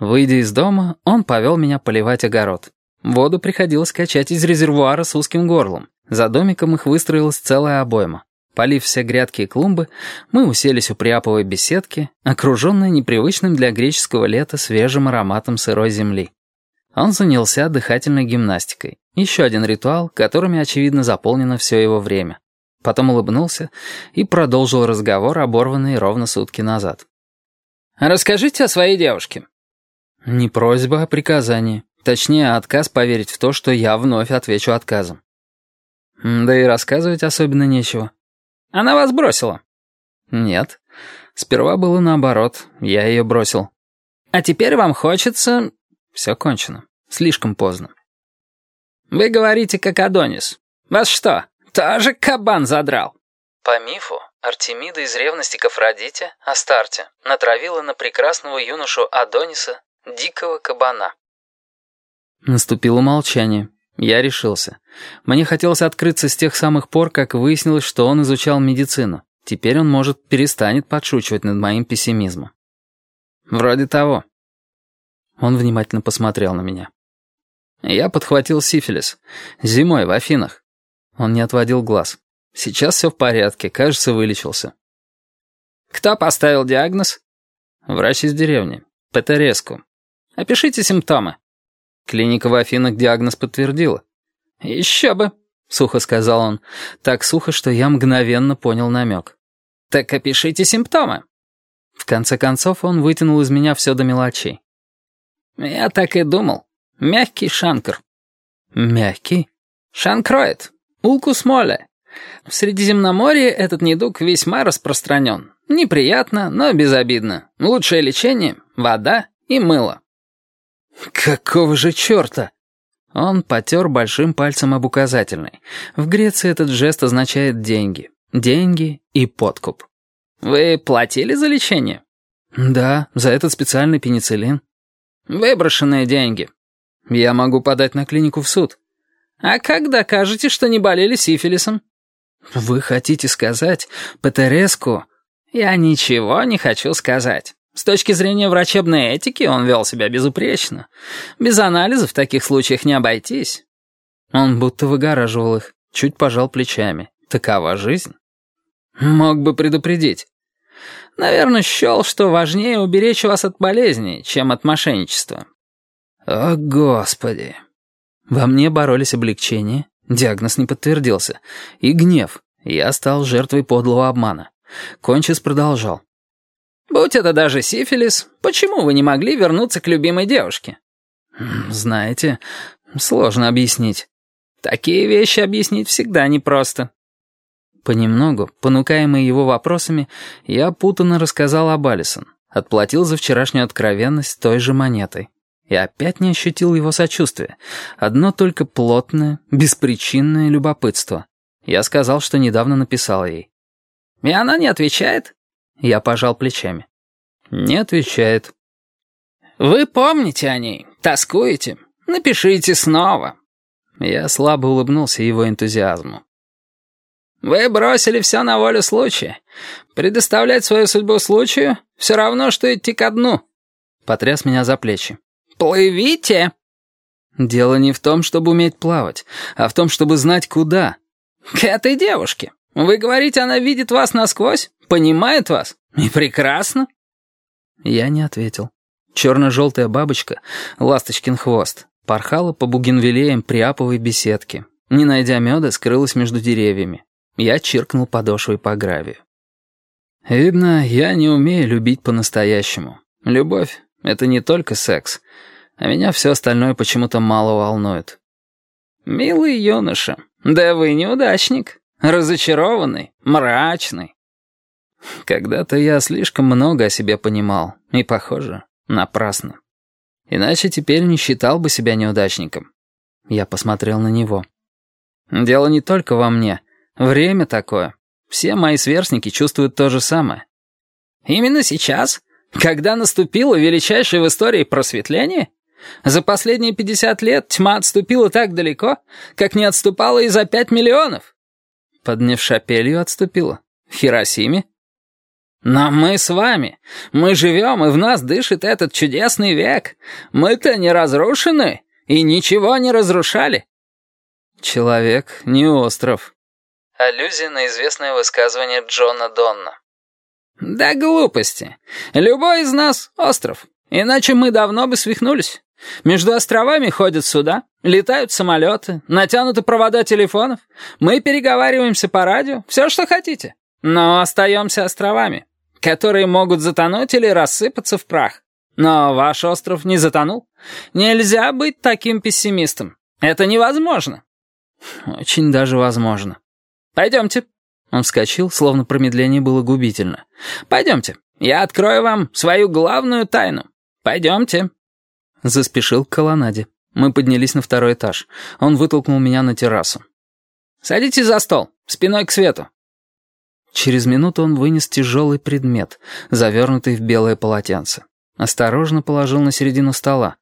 Выйдя из дома, он повел меня поливать огород. Воду приходилось качать из резервуара с узким горлом. За домиком их выстроилась целая обойма. Полив все грядки и клумбы, мы уселись у приаповой беседки, окруженной непривычным для греческого лета свежим ароматом сырой земли. Он занялся дыхательной гимнастикой. Еще один ритуал, которыми, очевидно, заполнено все его время. Потом улыбнулся и продолжил разговор, оборванный ровно сутки назад. «Расскажите о своей девушке». Не просьба, а приказание. Точнее, отказ поверить в то, что я вновь отвечу отказом. Да и рассказывать особенно нечего. Она вас бросила? Нет. Сперва было наоборот, я ее бросил. А теперь вам хочется... Все кончено. Слишком поздно. Вы говорите, как Адонис. Вас что, тоже кабан задрал? По мифу, Артемида из ревности к Афродите, Астарте, натравила на прекрасного юношу Адониса дикого кабана. Наступило молчание. Я решился. Мне хотелось открыться с тех самых пор, как выяснилось, что он изучал медицину. Теперь он, может, перестанет подшучивать над моим пессимизмом. Вроде того. Он внимательно посмотрел на меня. Я подхватил сифилис. Зимой в Афинах. Он не отводил глаз. Сейчас все в порядке, кажется, вылечился. Кто поставил диагноз? Врач из деревни. Петереску. Опишите симптомы». Клиника в Афинах диагноз подтвердила. «Еще бы», — сухо сказал он. Так сухо, что я мгновенно понял намек. «Так опишите симптомы». В конце концов он вытянул из меня все до мелочей. «Я так и думал. Мягкий шанкр». «Мягкий?» «Шанкроид. Улкус моле. В Средиземноморье этот недуг весьма распространен. Неприятно, но безобидно. Лучшее лечение — вода и мыло». «Какого же черта?» Он потер большим пальцем об указательный. В Греции этот жест означает «деньги». Деньги и подкуп. «Вы платили за лечение?» «Да, за этот специальный пенициллин». «Выброшенные деньги». «Я могу подать на клинику в суд». «А как докажете, что не болели сифилисом?» «Вы хотите сказать, Петереску?» «Я ничего не хочу сказать». С точки зрения врачебной этики он вел себя безупречно. Без анализа в таких случаях не обойтись. Он будто выгораживал их, чуть пожал плечами. Такова жизнь. Мог бы предупредить. Наверное, счел, что важнее уберечь вас от болезни, чем от мошенничества. О, Господи. Во мне боролись облегчение, диагноз не подтвердился, и гнев. Я стал жертвой подлого обмана. Кончис продолжал. Будь это даже сифилис, почему вы не могли вернуться к любимой девушке? Знаете, сложно объяснить. Такие вещи объяснить всегда непросто. Понемногу, понукаемый его вопросами, я путанно рассказал об Алисон, отплатил за вчерашнюю откровенность той же монетой. И опять не ощутил его сочувствия. Одно только плотное, беспричинное любопытство. Я сказал, что недавно написал ей. «И она не отвечает?» Я пожал плечами. «Не отвечает». «Вы помните о ней? Тоскуете? Напишите снова». Я слабо улыбнулся его энтузиазму. «Вы бросили все на волю случая. Предоставлять свою судьбу случаю — все равно, что идти ко дну». Потряс меня за плечи. «Плывите!» «Дело не в том, чтобы уметь плавать, а в том, чтобы знать, куда». «К этой девушке. Вы говорите, она видит вас насквозь? Понимает вас? И прекрасно». Я не ответил. Черно-желтая бабочка, ласточкин хвост, порхала по бугенвилеям приаповой беседки. Не найдя меда, скрылась между деревьями. Я чиркнул подошвой по гравию. Видно, я не умею любить по-настоящему. Любовь — это не только секс, а меня все остальное почему-то мало волнует. «Милый юноша, да вы неудачник, разочарованный, мрачный, когда-то я слишком много о себе понимал, и, похоже, напрасно. Иначе теперь не считал бы себя неудачником. Я посмотрел на него. Дело не только во мне. Время такое. Все мои сверстники чувствуют то же самое. Именно сейчас? Когда наступило величайшее в истории просветление? За последние 50 лет тьма отступила так далеко, как не отступала и за 5 миллионов. Под Невшапелью отступила. В Хиросиме? Но мы с вами. Мы живем, и в нас дышит этот чудесный век. Мы-то не разрушены и ничего не разрушали. Человек не остров. Аллюзия на известное высказывание Джона Донна. Да глупости. Любой из нас — остров. Иначе мы давно бы свихнулись. Между островами ходят суда, летают самолеты, натянуты провода телефонов. Мы переговариваемся по радио, все, что хотите. Но остаемся островами, которые могут затонуть или рассыпаться в прах. Но ваш остров не затонул. Нельзя быть таким пессимистом. Это невозможно. Очень даже возможно. Пойдемте. Он вскочил, словно промедление было губительно. Пойдемте. Я открою вам свою главную тайну. Пойдемте. Заспешил к колоннаде. Мы поднялись на второй этаж. Он вытолкнул меня на террасу. «Садитесь за стол, спиной к свету». Через минуту он вынес тяжелый предмет, завернутый в белое полотенце. Осторожно положил на середину стола.